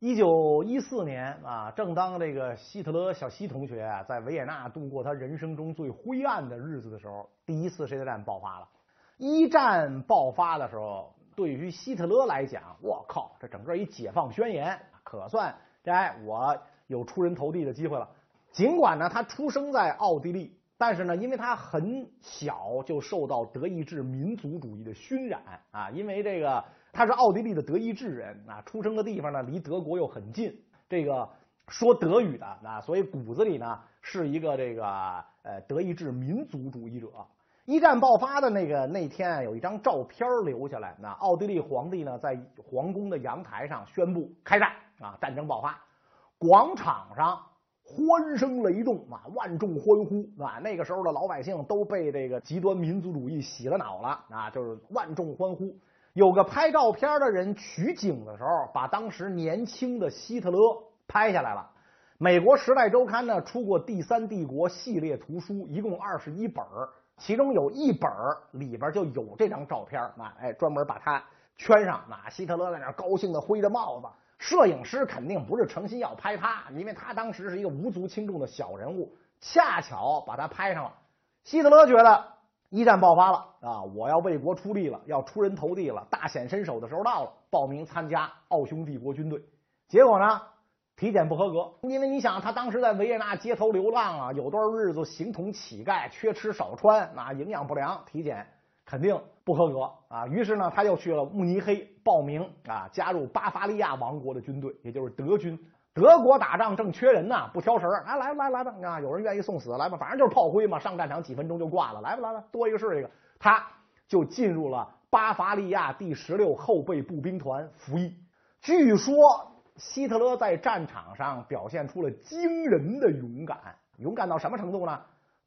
一九一四年啊，正当这个希特勒小希同学在维也纳度过他人生中最灰暗的日子的时候，第一次世界大战爆发了。一战爆发的时候，对于希特勒来讲，我靠，这整个一解放宣言，可算这我有出人头地的机会了。尽管呢，他出生在奥地利，但是呢，因为他很小就受到德意志民族主义的熏染啊，因为这个。他是奥地利的德意志人啊，出生的地方呢离德国又很近，这个说德语的啊，所以骨子里呢是一个这个呃德意志民族主义者。一战爆发的那个那天有一张照片留下来，那奥地利皇帝呢在皇宫的阳台上宣布开战啊，战争爆发，广场上欢声雷动啊，万众欢呼啊。那个时候的老百姓都被这个极端民族主义洗了脑了啊，就是万众欢呼。有个拍照片的人取景的时候，把当时年轻的希特勒拍下来了。美国《时代周刊》呢出过《第三帝国》系列图书，一共二十一本其中有一本里边就有这张照片啊，哎，专门把它圈上。那希特勒在那高兴的挥着帽子，摄影师肯定不是诚心要拍他，因为他当时是一个无足轻重的小人物，恰巧把他拍上了。希特勒觉得。一战爆发了啊！我要为国出力了，要出人头地了，大显身手的时候到了，报名参加奥匈帝国军队。结果呢，体检不合格，因为你想，他当时在维也纳街头流浪啊，有段日子形同乞丐，缺吃少穿，那营养不良，体检肯定不合格啊。于是呢，他又去了慕尼黑报名啊，加入巴伐利亚王国的军队，也就是德军。德国打仗正缺人呢，不挑食儿，来来来来吧，啊，有人愿意送死来吧，反正就是炮灰嘛，上战场几分钟就挂了，来吧来吧，多一个是一个，他就进入了巴伐利亚第十六后备步兵团服役。据说希特勒在战场上表现出了惊人的勇敢，勇敢到什么程度呢？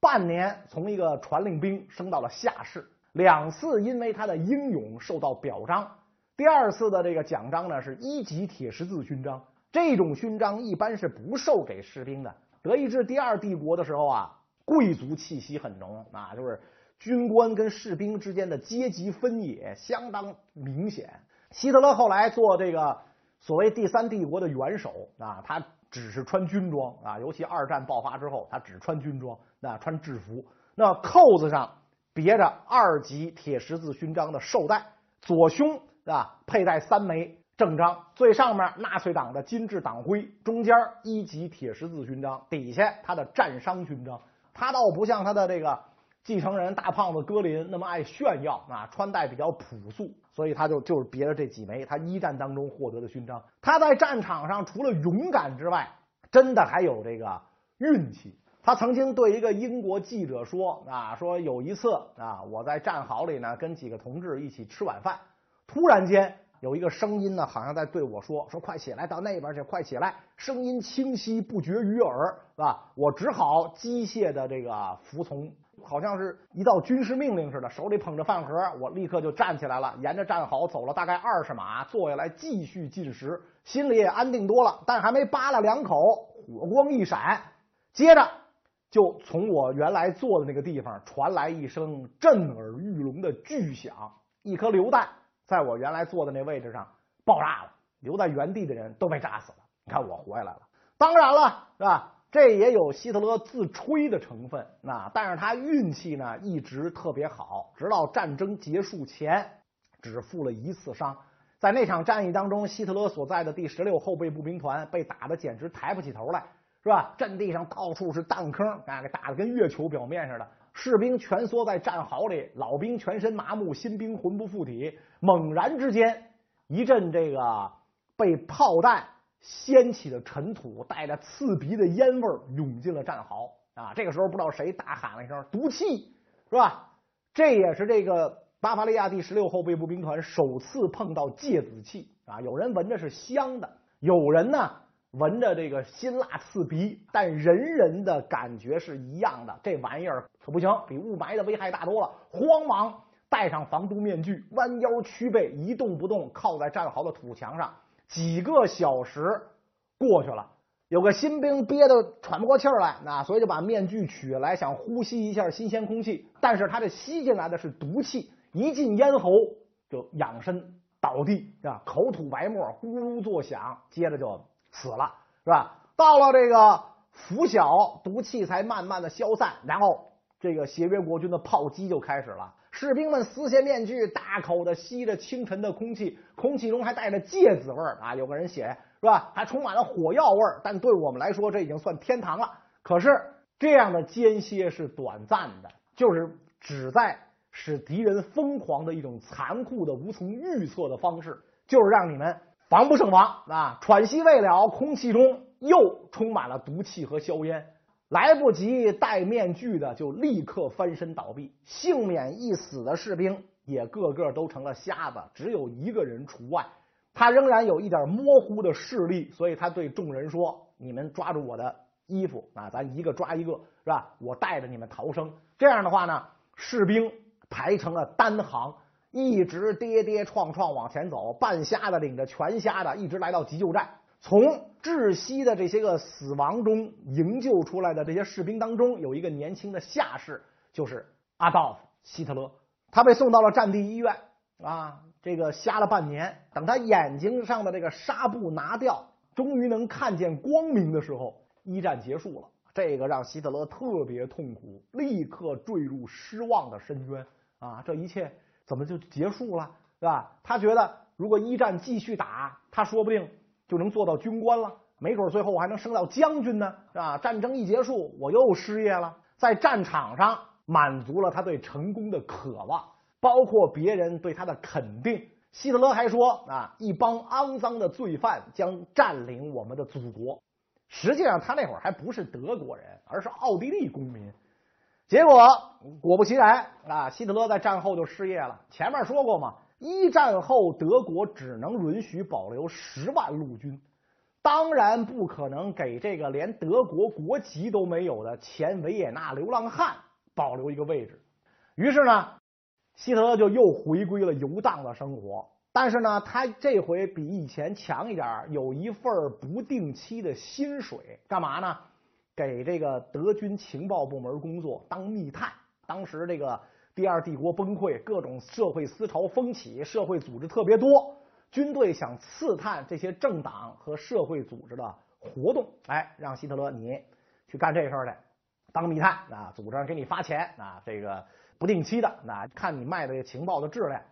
半年从一个传令兵升到了下士，两次因为他的英勇受到表彰，第二次的这个奖章呢是一级铁十字勋章。这种勋章一般是不授给士兵的。德意志第二帝国的时候啊，贵族气息很浓啊，就是军官跟士兵之间的阶级分野相当明显。希特勒后来做这个所谓第三帝国的元首啊，他只是穿军装啊，尤其二战爆发之后，他只穿军装，那穿制服，那扣子上别着二级铁十字勋章的绶带，左胸啊佩戴三枚。正章最上面纳粹党的金质党徽，中间一级铁十字勋章，底下他的战伤勋章。他倒不像他的这个继承人大胖子戈林那么爱炫耀啊，穿戴比较朴素，所以他就就是别了这几枚他一战当中获得的勋章。他在战场上除了勇敢之外，真的还有这个运气。他曾经对一个英国记者说啊，说有一次啊，我在战壕里呢，跟几个同志一起吃晚饭，突然间。有一个声音呢，好像在对我说：“说快起来，到那边去，快起来！”声音清晰不绝于耳，是吧？我只好机械的这个服从，好像是一道军事命令似的。手里捧着饭盒，我立刻就站起来了，沿着战壕走了大概二十码，坐下来继续进食，心里也安定多了。但还没扒拉两口，火光一闪，接着就从我原来坐的那个地方传来一声震耳欲聋的巨响，一颗榴弹。在我原来坐的那位置上爆炸了，留在原地的人都被炸死了。你看我活下来了，当然了，是吧？这也有希特勒自吹的成分。那但是他运气呢一直特别好，直到战争结束前只负了一次伤。在那场战役当中，希特勒所在的第十六后备步兵团被打的简直抬不起头来，是吧？阵地上到处是弹坑，啊，给打的跟月球表面似的。士兵蜷缩在战壕里，老兵全身麻木，新兵魂不附体。猛然之间，一阵这个被炮弹掀起的尘土，带着刺鼻的烟味涌进了战壕。啊，这个时候不知道谁大喊了一声“毒气”，是吧？这也是这个巴伐利亚第十六后备步兵团首次碰到芥子气啊！有人闻着是香的，有人呢。闻着这个辛辣刺鼻，但人人的感觉是一样的。这玩意儿可不行，比雾霾的危害大多了。慌忙戴上防毒面具，弯腰屈背，一动不动，靠在战壕的土墙上。几个小时过去了，有个新兵憋得喘不过气来，那所以就把面具取来，想呼吸一下新鲜空气。但是他这吸进来的是毒气，一进咽喉就仰身倒地啊，口吐白沫，咕噜作响，接着就死了，是吧？到了这个拂晓，毒气才慢慢的消散，然后这个协约国军的炮击就开始了。士兵们撕下面具，大口的吸着清晨的空气，空气中还带着芥子味儿啊！有个人写是吧？还充满了火药味儿。但对我们来说，这已经算天堂了。可是这样的间歇是短暂的，就是旨在使敌人疯狂的一种残酷的、无从预测的方式，就是让你们防不胜防啊！喘息未了，空气中又充满了毒气和硝烟。来不及戴面具的，就立刻翻身倒闭；幸免一死的士兵也个个都成了瞎子，只有一个人除外。他仍然有一点模糊的视力，所以他对众人说：“你们抓住我的衣服啊，咱一个抓一个，是吧？我带着你们逃生。”这样的话呢，士兵排成了单行，一直跌跌撞撞往前走，半瞎子领着全瞎的，一直来到急救站。从窒息的这些个死亡中营救出来的这些士兵当中，有一个年轻的下士，就是阿道夫·希特勒。他被送到了战地医院啊，这个瞎了半年，等他眼睛上的这个纱布拿掉，终于能看见光明的时候，一战结束了。这个让希特勒特别痛苦，立刻坠入失望的深渊啊！这一切怎么就结束了，是吧？他觉得如果一战继续打，他说不定。就能做到军官了，没准儿最后我还能升到将军呢，是吧？战争一结束，我又失业了。在战场上满足了他对成功的渴望，包括别人对他的肯定。希特勒还说啊，一帮肮脏的罪犯将占领我们的祖国。实际上他那会儿还不是德国人，而是奥地利公民。结果果不其然啊，希特勒在战后就失业了。前面说过嘛。一战后，德国只能允许保留十万陆军，当然不可能给这个连德国国籍都没有的前维也纳流浪汉保留一个位置。于是呢，希特勒就又回归了游荡的生活。但是呢，他这回比以前强一点，有一份不定期的薪水，干嘛呢？给这个德军情报部门工作，当密探。当时这个。第二帝国崩溃，各种社会思潮风起，社会组织特别多，军队想刺探这些政党和社会组织的活动，哎，让希特勒你去干这事儿去，当密探啊，组织上给你发钱啊，这个不定期的，那看你卖的这个情报的质量。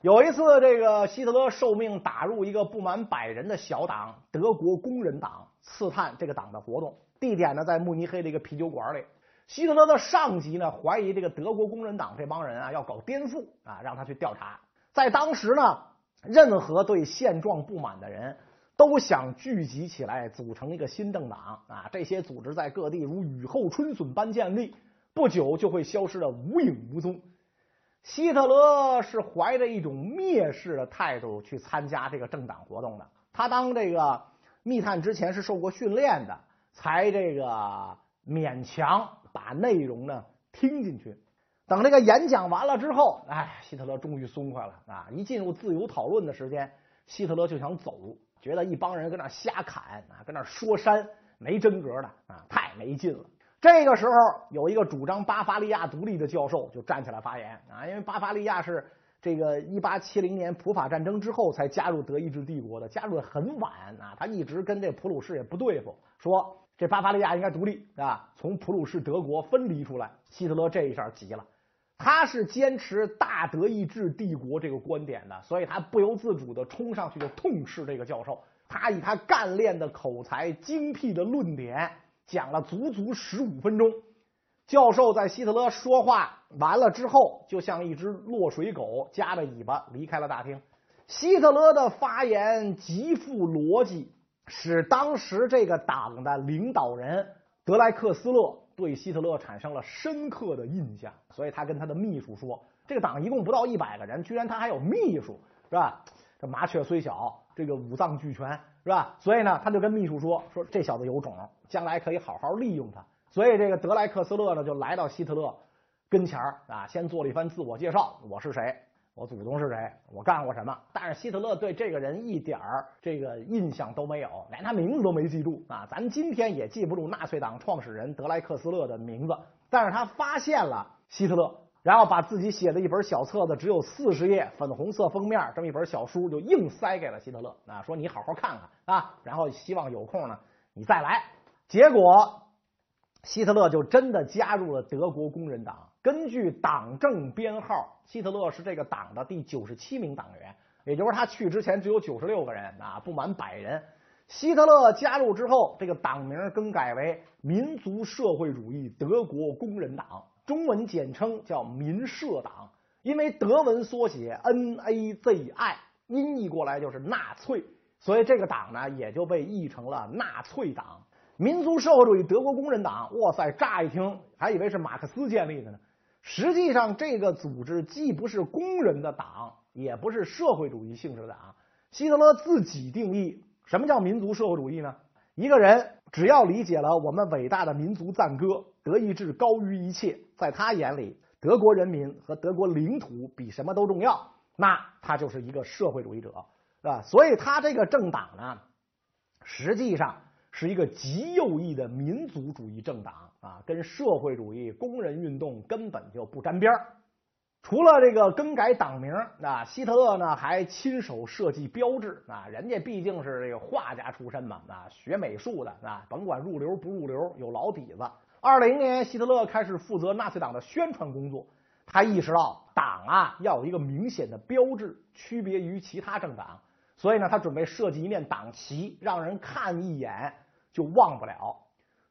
有一次，这个希特勒受命打入一个不满百人的小党——德国工人党，刺探这个党的活动，地点呢在慕尼黑的一个啤酒馆里。希特勒的上级呢，怀疑这个德国工人党这帮人啊要搞颠覆啊，让他去调查。在当时呢，任何对现状不满的人都想聚集起来组成一个新政党啊。这些组织在各地如雨后春笋般建立，不久就会消失的无影无踪。希特勒是怀着一种蔑视的态度去参加这个政党活动的。他当这个密探之前是受过训练的，才这个勉强。把内容呢听进去，等这个演讲完了之后，哎，希特勒终于松快了啊！一进入自由讨论的时间，希特勒就想走，觉得一帮人搁那瞎侃啊，搁那说山没真格的啊，太没劲了。这个时候，有一个主张巴伐利亚独立的教授就站起来发言啊，因为巴伐利亚是这个一八七零年普法战争之后才加入德意志帝国的，加入的很晚啊，他一直跟这普鲁士也不对付，说。这巴伐利亚应该独立啊，从普鲁士德国分离出来。希特勒这一下急了，他是坚持大德意志帝国这个观点的，所以他不由自主的冲上去就痛斥这个教授。他以他干练的口才、精辟的论点讲了足足十五分钟。教授在希特勒说话完了之后，就像一只落水狗夹着尾巴离开了大厅。希特勒的发言极富逻辑。使当时这个党的领导人德莱克斯勒对希特勒产生了深刻的印象，所以他跟他的秘书说：“这个党一共不到一百个人，居然他还有秘书，是吧？这麻雀虽小，这个五脏俱全，是吧？所以呢，他就跟秘书说：说这小子有种，将来可以好好利用他。所以这个德莱克斯勒呢，就来到希特勒跟前儿啊，先做了一番自我介绍：我是谁？”我祖宗是谁？我干过什么？但是希特勒对这个人一点儿这个印象都没有，连他名字都没记住啊！咱今天也记不住纳粹党创始人德莱克斯勒的名字。但是他发现了希特勒然后把自己写的一本小册子，只有四十页，粉红色封面，这么一本小书就硬塞给了希特勒啊，说你好好看看啊，然后希望有空呢你再来。结果希特勒就真的加入了德国工人党。根据党政编号，希特勒是这个党的第九十七名党员，也就是他去之前只有九十六个人啊，不满百人。希特勒加入之后，这个党名更改为民族社会主义德国工人党。中文简称叫民社党，因为德文缩写 NAZI 音译过来就是纳粹，所以这个党呢也就被译成了纳粹党。民族社会主义德国工人党，哇塞，乍一听还以为是马克思建立的呢。实际上，这个组织既不是工人的党，也不是社会主义性质的党。希特勒自己定义什么叫民族社会主义呢？一个人只要理解了我们伟大的民族赞歌。德意志高于一切，在他眼里，德国人民和德国领土比什么都重要。那他就是一个社会主义者，是吧？所以他这个政党呢，实际上是一个极右翼的民族主义政党啊，跟社会主义工人运动根本就不沾边除了这个更改党名啊，希特勒呢还亲手设计标志啊，人家毕竟是这个画家出身嘛啊，学美术的啊，甭管入流不入流，有老底子。二零年，希特勒开始负责纳粹党的宣传工作。他意识到党啊要有一个明显的标志，区别于其他政党。所以呢，他准备设计一面党旗，让人看一眼就忘不了。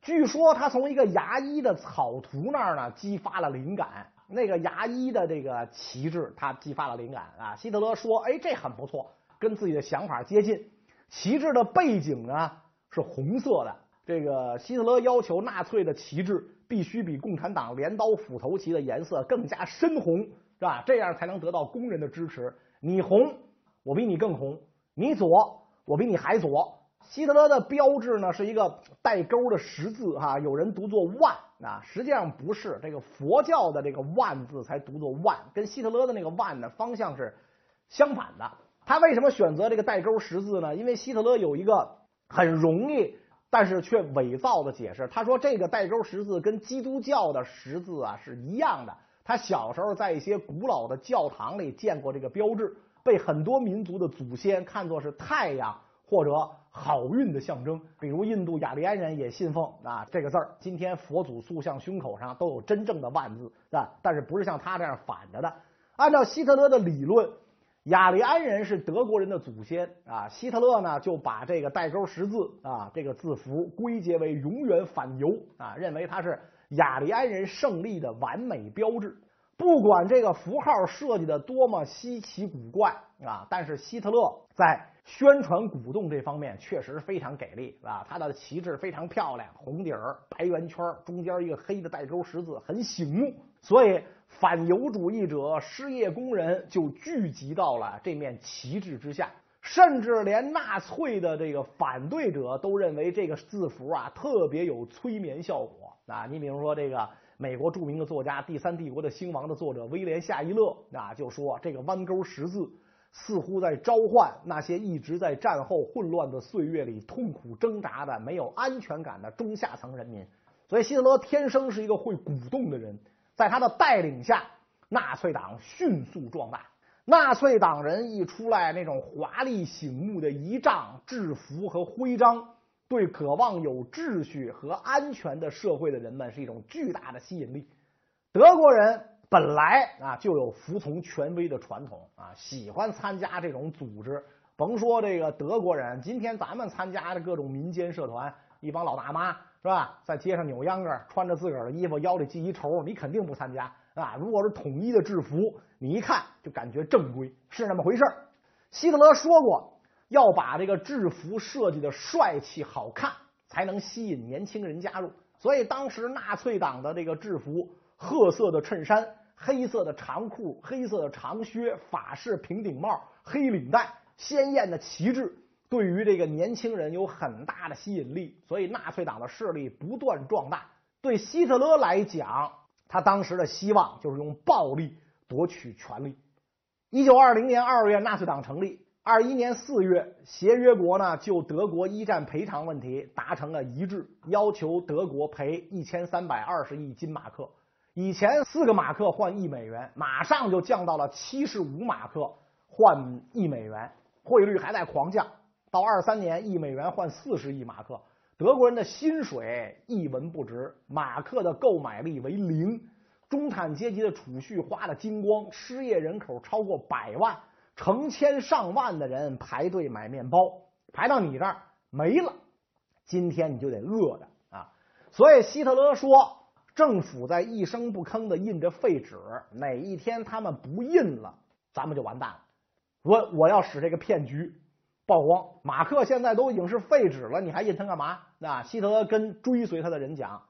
据说他从一个牙医的草图那儿呢激发了灵感。那个牙医的这个旗帜，他激发了灵感啊。希特勒说：“哎，这很不错，跟自己的想法接近。”旗帜的背景呢是红色的。这个希特勒要求纳粹的旗帜必须比共产党镰刀斧头旗的颜色更加深红，是吧？这样才能得到工人的支持。你红，我比你更红；你左，我比你还左。希特勒的标志呢是一个带钩的十字，哈，有人读作万啊，实际上不是，这个佛教的这个万字才读作万，跟希特勒的那个万呢方向是相反的。他为什么选择这个带钩十字呢？因为希特勒有一个很容易。但是却伪造的解释，他说这个带钩十字跟基督教的十字啊是一样的。他小时候在一些古老的教堂里见过这个标志，被很多民族的祖先看作是太阳或者好运的象征。比如印度雅利安人也信奉啊这个字儿。今天佛祖塑像胸口上都有真正的万字，啊，但是不是像他这样反着的。按照希特勒的理论。雅利安人是德国人的祖先啊，希特勒呢就把这个带钩十字啊这个字符归结为永远反犹啊，认为它是雅利安人胜利的完美标志。不管这个符号设计的多么稀奇古怪啊，但是希特勒在宣传鼓动这方面确实非常给力啊，它的旗帜非常漂亮，红底儿白圆圈，中间一个黑的带钩十字，很醒目，所以。反犹主义者、失业工人就聚集到了这面旗帜之下，甚至连纳粹的这个反对者都认为这个字符啊特别有催眠效果啊！你比如说这个美国著名的作家《第三帝国的兴亡》的作者威廉·夏伊勒啊，就说这个弯钩十字似乎在召唤那些一直在战后混乱的岁月里痛苦挣扎的、没有安全感的中下层人民。所以希特勒天生是一个会鼓动的人。在他的带领下，纳粹党迅速壮大。纳粹党人一出来，那种华丽醒目的仪仗、制服和徽章，对渴望有秩序和安全的社会的人们是一种巨大的吸引力。德国人本来啊就有服从权威的传统啊，喜欢参加这种组织。甭说这个德国人，今天咱们参加的各种民间社团，一帮老大妈。是吧？在街上扭秧歌，穿着自个儿的衣服，腰里系一绸，你肯定不参加啊！如果是统一的制服，你一看就感觉正规，是那么回事希特勒说过，要把这个制服设计的帅气好看，才能吸引年轻人加入。所以当时纳粹党的这个制服，褐色的衬衫，黑色的长裤，黑色的长靴，法式平顶帽，黑领带，鲜艳的旗帜。对于这个年轻人有很大的吸引力，所以纳粹党的势力不断壮大。对希特勒来讲，他当时的希望就是用暴力夺取权力。一九二零年二月，纳粹党成立；二一年四月，协约国呢就德国一战赔偿问题达成了一致，要求德国赔一千三百二十亿金马克，以前四个马克换一美元，马上就降到了七十五马克换一美元，汇率还在狂降。到二三年，一美元换四十亿马克，德国人的薪水一文不值，马克的购买力为零，中产阶级的储蓄花的精光，失业人口超过百万，成千上万的人排队买面包，排到你这儿没了，今天你就得饿着啊！所以希特勒说，政府在一声不吭的印着废纸，哪一天他们不印了，咱们就完蛋了。我我要使这个骗局。曝光，马克现在都已经是废纸了，你还印它干嘛？那希特勒跟追随他的人讲，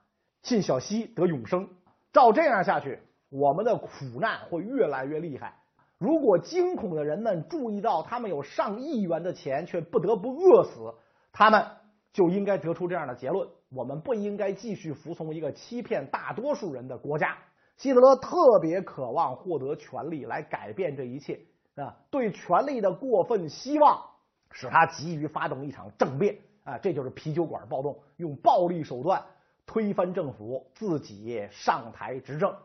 信小西得永生。照这样下去，我们的苦难会越来越厉害。如果惊恐的人们注意到他们有上亿元的钱却不得不饿死，他们就应该得出这样的结论：我们不应该继续服从一个欺骗大多数人的国家。希特勒特别渴望获得权力来改变这一切啊，对权力的过分希望。使他急于发动一场政变啊，这就是啤酒馆暴动，用暴力手段推翻政府，自己上台执政。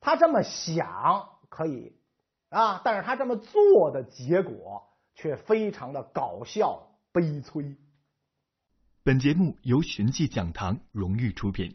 他这么想可以啊，但是他这么做的结果却非常的搞笑悲催。本节目由寻迹讲堂荣誉出品。